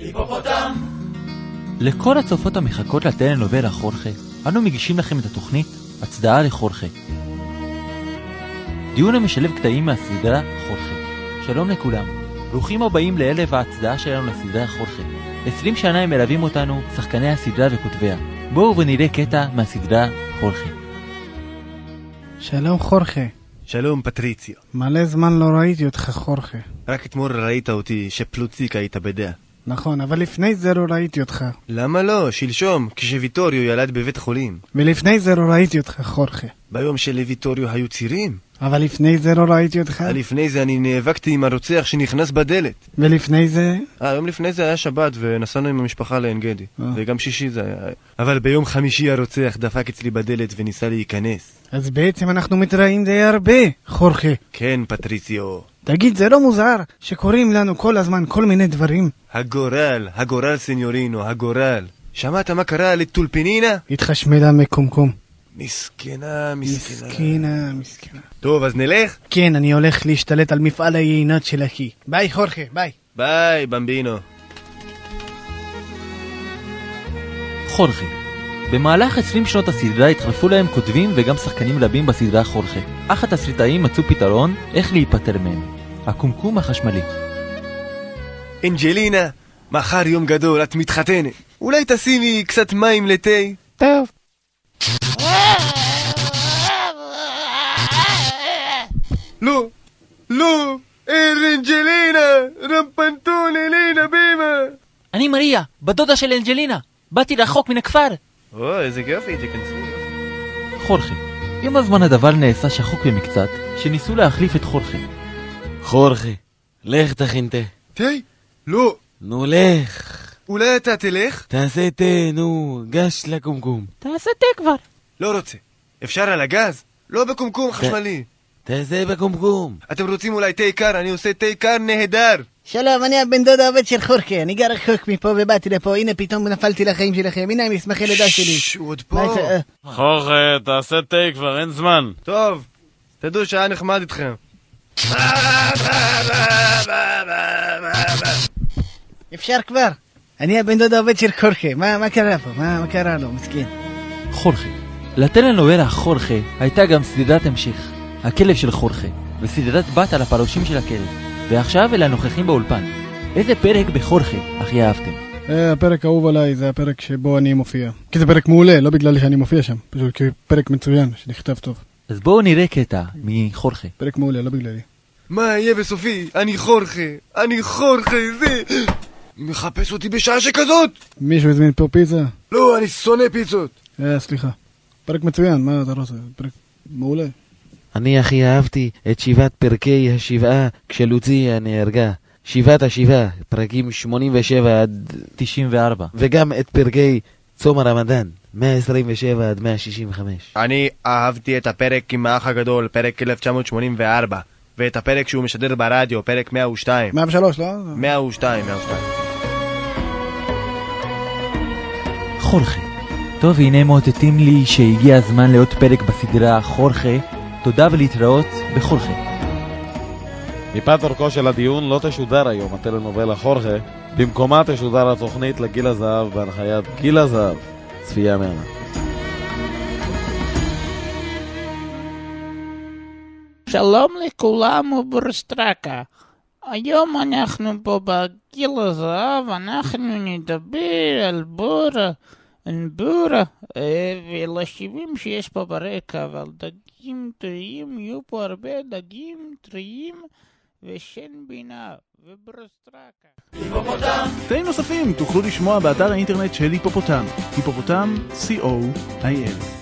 היפופוטם! לכל הצופות המחכות לטלנובלה חורכה, אנו מגישים לכם את התוכנית הצדעה לחורכה. דיון המשלב קטעים מהסדרה חורכה. שלום לכולם, ברוכים הבאים לערב ההצדעה שלנו לסדרה חורכה. 20 שנה הם מלווים אותנו, שחקני הסדרה וכותביה. בואו ונראה קטע מהסדרה חורכה. שלום חורכה, שלום פטריציו. מלא זמן לא ראיתי אותך חורכה. רק אתמול ראית אותי שפלוציק התאבדה. נכון, אבל לפני זה לא ראיתי אותך. למה לא? שלשום, כשוויטוריו ילד בבית החולים. ולפני זה לא ראיתי אותך חורכה. ביום שלוויטוריו היו צירים. אבל לפני זה לא ראיתי אותך. לפני זה אני נאבקתי עם הרוצח שנכנס בדלת. ולפני זה? אה, יום לפני זה היה שבת ונסענו עם המשפחה לעין גדי. אה. וגם שישי זה היה. אבל ביום חמישי הרוצח דפק אצלי בדלת וניסה להיכנס. אז בעצם אנחנו מתראים די הרבה, חורחה. כן, פטריציו. תגיד, זה לא מוזר שקורים לנו כל הזמן כל מיני דברים? הגורל, הגורל signorino, הגורל. שמעת מה קרה לטולפינינה? התחשמלה מקומקום. מסכנה, מסכנה. מסכנה, מסכנה. טוב, אז נלך? כן, אני הולך להשתלט על מפעל היינות של אחי. ביי חורחה, ביי. ביי, bambino. חורחה. במהלך 20 שנות הסדרה התחלפו להם כותבים וגם שחקנים רבים בסדרה חורחה, אך התסריטאים מצאו פתרון איך להיפטר מהם. הקומקום החשמלי. אנג'לינה, מחר יום גדול, את מתחתנת. אולי תשימי קצת מים לתה? טוב. לא, לא, אר אנג'לינה, רמפנטון אלינה בימה. אני מריה, בת דודה של אנג'לינה. באתי רחוק מן הכפר. או, איזה יופי, תיכנסי. חורכה. עם הזמן הדבר נעשה שחוק במקצת, שניסו להחליף את חורכה. חורכה, לך תכין תה. תה? לא, נו, לך. אולי אתה תלך? תעשה תה, נו, גש לקומקום. תעשה תה כבר. לא רוצה. אפשר על הגז? לא בקומקום חשמלי. תעשה בקומקום. אתם רוצים אולי תה קר? אני עושה תה קר נהדר. שלום, אני הבן דוד העובד של חורכה, אני גר רחוק מפה ובאתי לפה, הנה פתאום נפלתי לחיים שלכם, הנה מסמכי לידה שלי. ששש, הוא עוד פה. חורכה, תעשה תה כבר, אין זמן. טוב, תדעו שהיה נחמד איתכם. אפשר כבר? אני הבן דוד העובד של חורכה, מה מה קרה פה? מה מה קרה לו, מסכן? חורכה. לטלנובלה חורכה הייתה גם סדרת המשך, הכלב של חורכה, וסדרת בת על הפרושים של הכלב. ועכשיו אל הנוכחים באולפן. איזה פרק בחורכה הכי אהבתם? אה, הפרק האהוב עליי זה הפרק שבו אני מופיע. כי זה פרק מעולה, לא בגלל שאני מופיע שם, פשוט כי פרק מצוין, שנכתב טוב. אז בואו נראה קטע מחורכה. פרק מעולה, לא בגללי. מה יהיה בסופי? אני חורכה, אני חורכה, זה... מחפש אותי בשעה שכזאת? מישהו הזמין פה פיצה? לא, אני שונא פיצות. אה, סליחה. פרק מצוין, מה אתה רוצה? פרק מעולה. אני הכי אהבתי את שבעת פרקי השבעה כשלוציה נהרגה. שבעת השבעה, פרקים 87 עד... 94. וגם את פרקי צום הרמדאן, 127 עד 165. אני אהבתי את הפרק עם האח הגדול, פרק 1984, ואת הפרק שהוא משדר ברדיו, פרק 102. 103, לא? 102, 102. חורכה. טוב, הנה מאותתים לי שהגיע הזמן לעוד פרק בסדרה חורכה. תודה ולהתראות בחורכה. מפאת אורכו של הדיון לא תשודר היום הטלנובלה חורכה, במקומה תשודר התוכנית לגיל הזהב בהנחיית גיל הזהב, צפייה מהנה. שלום לכולם וברסטרקה. היום אנחנו פה בגיל הזהב, אנחנו נדבר על בורה, על בורה, אה, ולשיבים שיש פה ברקע, אבל דגים טריים, יהיו פה הרבה דגים טריים ושן בינה וברסטרקה. תאים נוספים תוכלו לשמוע באתר האינטרנט של היפופוטם, היפופוטם, co.il.